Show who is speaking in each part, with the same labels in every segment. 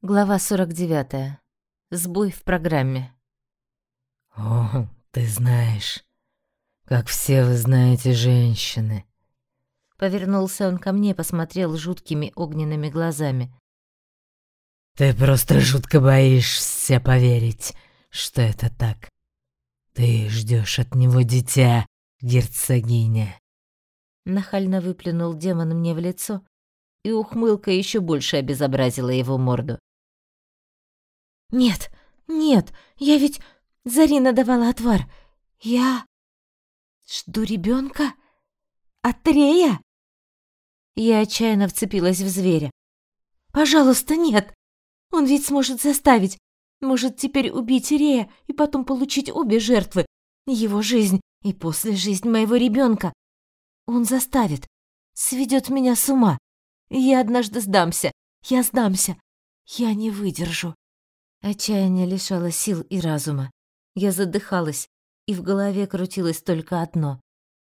Speaker 1: Глава 49. Сбой в программе.
Speaker 2: «О, ты знаешь, как все вы знаете женщины».
Speaker 1: Повернулся он ко мне, посмотрел жуткими огненными глазами.
Speaker 2: «Ты просто жутко боишься поверить, что это так. Ты ждешь от него дитя, герцогиня».
Speaker 1: Нахально выплюнул демон мне в лицо, и ухмылка еще больше обезобразила его морду. «Нет, нет, я ведь Зарина давала отвар. Я жду ребенка? От Рея?» Я отчаянно вцепилась в зверя. «Пожалуйста, нет! Он ведь сможет заставить. Может теперь убить Рея и потом получить обе жертвы. Его жизнь и после жизнь моего ребенка. Он заставит. Сведет меня с ума. Я однажды сдамся. Я сдамся. Я не выдержу. Отчаяние лишало сил и разума. Я задыхалась, и в голове крутилось только одно.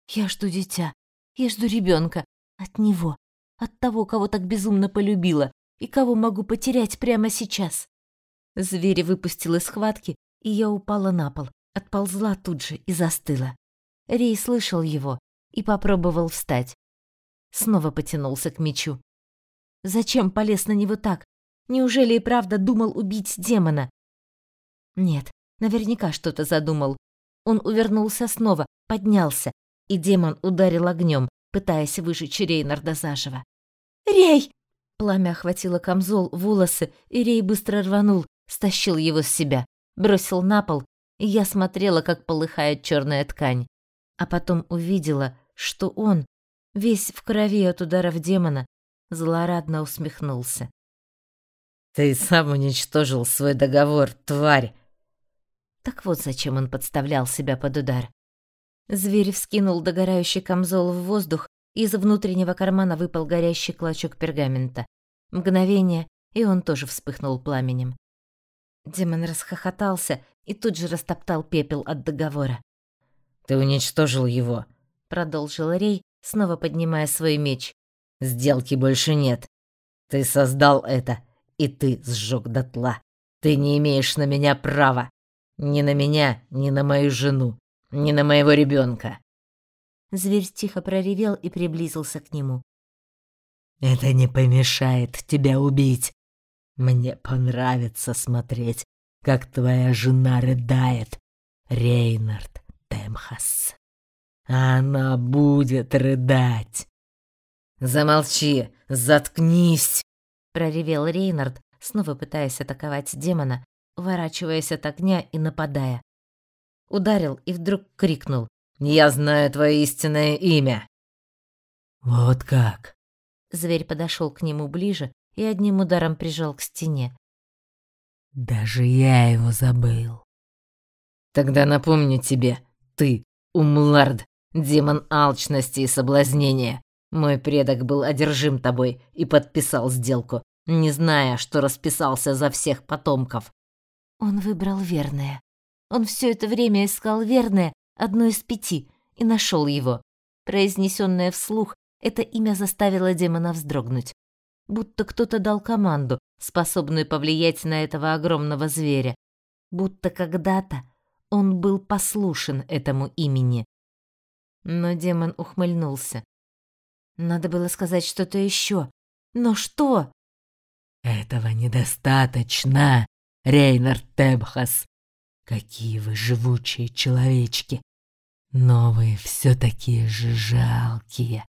Speaker 1: Я жду дитя. Я жду ребенка От него. От того, кого так безумно полюбила и кого могу потерять прямо сейчас. Зверь выпустил из схватки, и я упала на пол, отползла тут же и застыла. Рей слышал его и попробовал встать. Снова потянулся к мечу. Зачем полез на него так, Неужели и правда думал убить демона? Нет, наверняка что-то задумал. Он увернулся снова, поднялся, и демон ударил огнем, пытаясь выжечь Рейнарда заживо. «Рей!» Пламя охватило камзол, волосы, и Рей быстро рванул, стащил его с себя, бросил на пол, и я смотрела, как полыхает черная ткань. А потом увидела, что он, весь в крови от ударов демона, злорадно усмехнулся.
Speaker 2: Ты сам уничтожил свой договор, тварь.
Speaker 1: Так вот зачем он подставлял себя под удар. Зверь вскинул догорающий камзол в воздух, и из внутреннего кармана выпал горящий клочок пергамента. Мгновение, и он тоже вспыхнул пламенем. Демон расхохотался и тут же растоптал пепел от договора.
Speaker 2: «Ты уничтожил его», —
Speaker 1: продолжил Рей, снова поднимая свой меч.
Speaker 2: «Сделки больше нет. Ты создал это, и ты сжег дотла. Ты не имеешь на меня права. Ни на меня, ни на мою жену, ни на моего ребенка.
Speaker 1: Зверь тихо проревел и приблизился к нему.
Speaker 2: Это не помешает тебя убить. Мне понравится смотреть, как твоя жена рыдает, Рейнард Темхас. Она будет рыдать. Замолчи, заткнись
Speaker 1: проревел Рейнард, снова пытаясь атаковать демона, уворачиваясь от огня и нападая. Ударил и вдруг крикнул: "Я знаю твое истинное имя".
Speaker 2: Вот как.
Speaker 1: Зверь подошел к нему ближе и одним ударом прижал к стене.
Speaker 2: Даже я его забыл. Тогда напомню тебе, ты, Умлард, демон алчности и соблазнения. Мой предок был одержим тобой и подписал сделку, не зная, что расписался за всех потомков.
Speaker 1: Он выбрал верное. Он все это время искал верное, одно из пяти, и нашел его. Произнесенное вслух, это имя заставило демона вздрогнуть. Будто кто-то дал команду, способную повлиять на этого огромного зверя. Будто когда-то он был послушен этому имени. Но демон ухмыльнулся. Надо было сказать что-то еще. Но что?
Speaker 2: Этого недостаточно, Рейнард Тебхас. Какие вы живучие человечки. Но вы все такие же жалкие,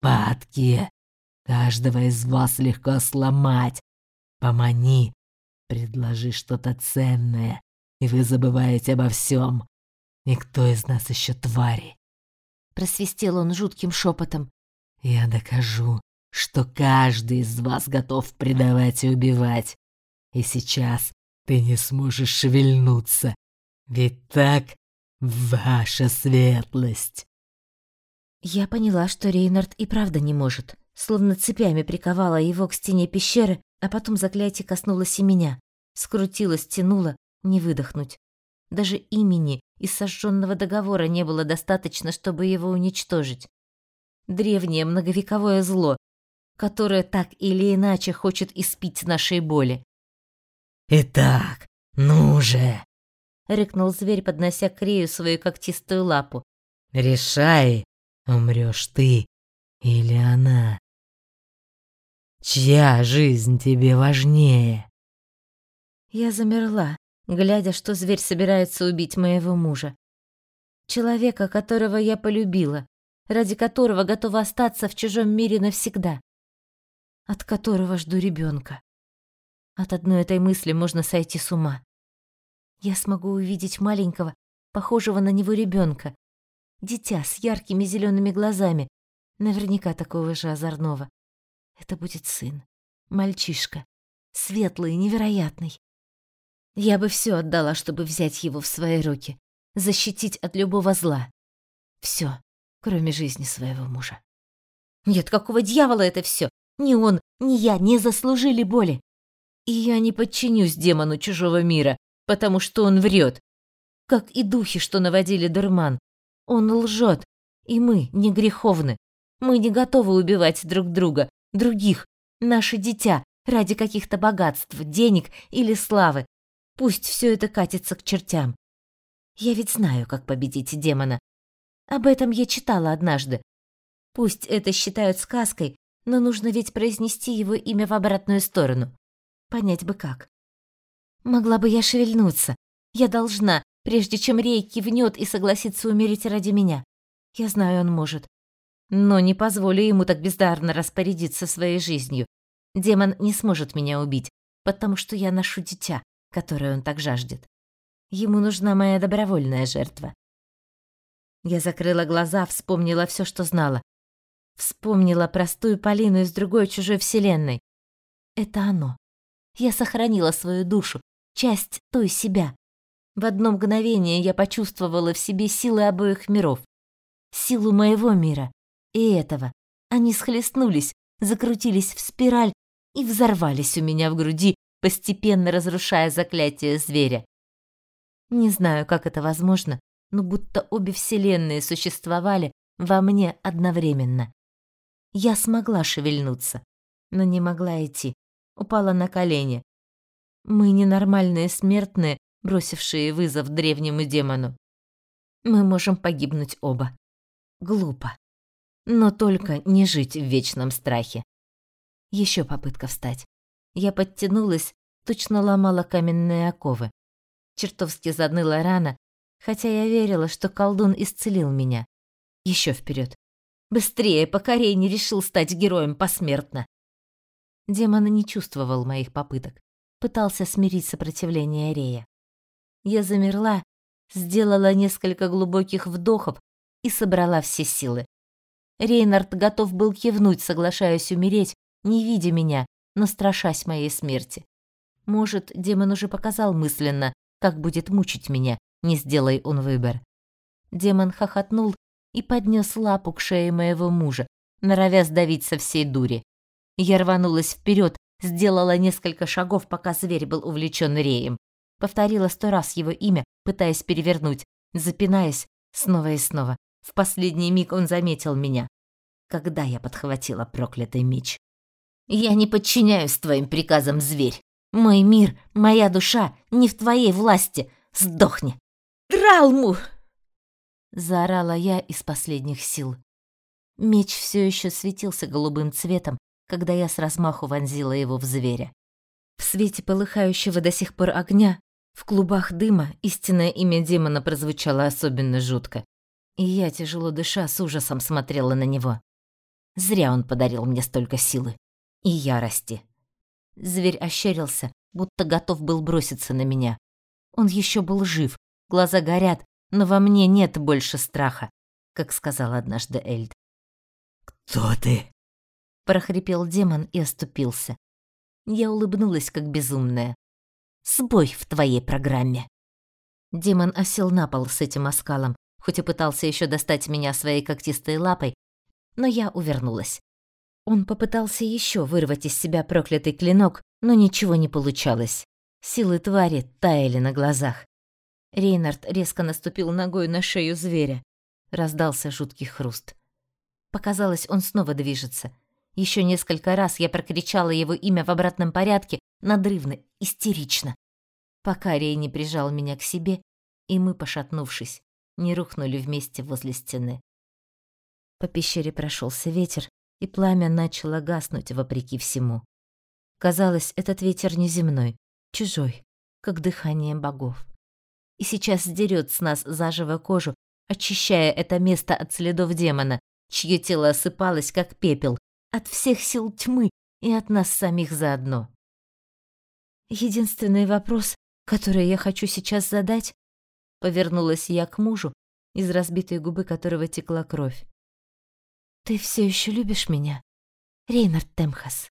Speaker 2: падкие. Каждого из вас легко сломать. Помани, предложи что-то ценное, и вы забываете обо всем. Никто из нас еще твари.
Speaker 1: Просвистел он жутким шепотом.
Speaker 2: Я докажу, что каждый из вас готов предавать и убивать. И сейчас ты не сможешь шевельнуться. Ведь так, ваша светлость.
Speaker 1: Я поняла, что Рейнард и правда не может. Словно цепями приковала его к стене пещеры, а потом заклятие коснулось и меня. Скрутило, тянуло, не выдохнуть. Даже имени из сожженного договора не было достаточно, чтобы его уничтожить древнее многовековое зло, которое так или иначе хочет испить нашей боли.
Speaker 2: Итак, ну же!»
Speaker 1: — рыкнул зверь, поднося к Рею свою когтистую лапу.
Speaker 2: «Решай, умрёшь ты или она. Чья жизнь тебе важнее?»
Speaker 1: Я замерла, глядя, что зверь собирается убить моего мужа. Человека, которого я полюбила, ради которого готова остаться в чужом мире навсегда, от которого жду ребенка. От одной этой мысли можно сойти с ума. Я смогу увидеть маленького, похожего на него ребенка, дитя с яркими зелеными глазами, наверняка такого же озорного. Это будет сын, мальчишка, светлый, невероятный. Я бы все отдала, чтобы взять его в свои руки, защитить от любого зла. Все, кроме жизни своего мужа. Нет, какого дьявола это все? Ни он, ни я не заслужили боли. И я не подчинюсь демону чужого мира, потому что он врет. Как и духи, что наводили дурман. Он лжет, и мы не греховны. Мы не готовы убивать друг друга, других, наше дитя, ради каких-то богатств, денег или славы. Пусть все это катится к чертям. Я ведь знаю, как победить демона. Об этом я читала однажды. Пусть это считают сказкой, но нужно ведь произнести его имя в обратную сторону. Понять бы как. Могла бы я шевельнуться. Я должна, прежде чем Рей кивнет и согласится умереть ради меня. Я знаю, он может. Но не позволю ему так бездарно распорядиться своей жизнью. Демон не сможет меня убить, потому что я ношу дитя, которой он так жаждет. Ему нужна моя добровольная жертва. Я закрыла глаза, вспомнила все, что знала. Вспомнила простую Полину из другой чужой вселенной. Это оно. Я сохранила свою душу, часть той себя. В одно мгновение я почувствовала в себе силы обоих миров. Силу моего мира и этого. Они схлестнулись, закрутились в спираль и взорвались у меня в груди, постепенно разрушая заклятие зверя. Не знаю, как это возможно, но будто обе вселенные существовали во мне одновременно. Я смогла шевельнуться, но не могла идти. Упала на колени. Мы ненормальные смертные, бросившие вызов древнему демону. Мы можем погибнуть оба. Глупо. Но только не жить в вечном страхе. Еще попытка встать. Я подтянулась, точно ломала каменные оковы. Чертовски заныла рана, хотя я верила, что колдун исцелил меня. Еще вперед. Быстрее, пока Рей не решил стать героем посмертно. Демон не чувствовал моих попыток, пытался смирить сопротивление Рея. Я замерла, сделала несколько глубоких вдохов и собрала все силы. Рейнард готов был кивнуть, соглашаясь умереть, не видя меня, но страшась моей смерти. Может, демон уже показал мысленно, как будет мучить меня, не сделай он выбор. Демон хохотнул и поднес лапу к шее моего мужа, норовя сдавить со всей дури. Я рванулась вперед, сделала несколько шагов, пока зверь был увлечен реем. Повторила сто раз его имя, пытаясь перевернуть, запинаясь снова и снова. В последний миг он заметил меня, когда я подхватила проклятый меч. Я не подчиняюсь твоим приказам, зверь. Мой мир, моя душа не в твоей власти. Сдохни. Тралму! Заорала я из последних сил. Меч все еще светился голубым цветом, когда я с размаху вонзила его в зверя. В свете полыхающего до сих пор огня, в клубах дыма истинное имя демона прозвучало особенно жутко. И я, тяжело дыша, с ужасом смотрела на него. Зря он подарил мне столько силы и ярости. Зверь ощерился, будто готов был броситься на меня. Он еще был жив, глаза горят, но во мне нет больше страха, как сказал однажды Эльд.
Speaker 2: «Кто ты?»
Speaker 1: — прохрипел демон и оступился. Я улыбнулась, как безумная. «Сбой в твоей программе!» Демон осел на пол с этим оскалом, хоть и пытался еще достать меня своей когтистой лапой, но я увернулась. Он попытался еще вырвать из себя проклятый клинок, но ничего не получалось. Силы твари таяли на глазах. Рейнард резко наступил ногой на шею зверя. Раздался жуткий хруст. Показалось, он снова движется. Еще несколько раз я прокричала его имя в обратном порядке, надрывно, истерично, пока Рей не прижал меня к себе, и мы, пошатнувшись, не рухнули вместе возле стены. По пещере прошелся ветер, и пламя начало гаснуть вопреки всему. Казалось, этот ветер неземной, чужой, как дыхание богов. И сейчас сдерет с нас заживо кожу, очищая это место от следов демона, чье тело осыпалось, как пепел, от всех сил тьмы и от нас самих заодно. Единственный вопрос, который я хочу сейчас задать, повернулась я к мужу, из разбитой губы которого текла кровь. Ты все еще любишь меня, Рейнард Темхас?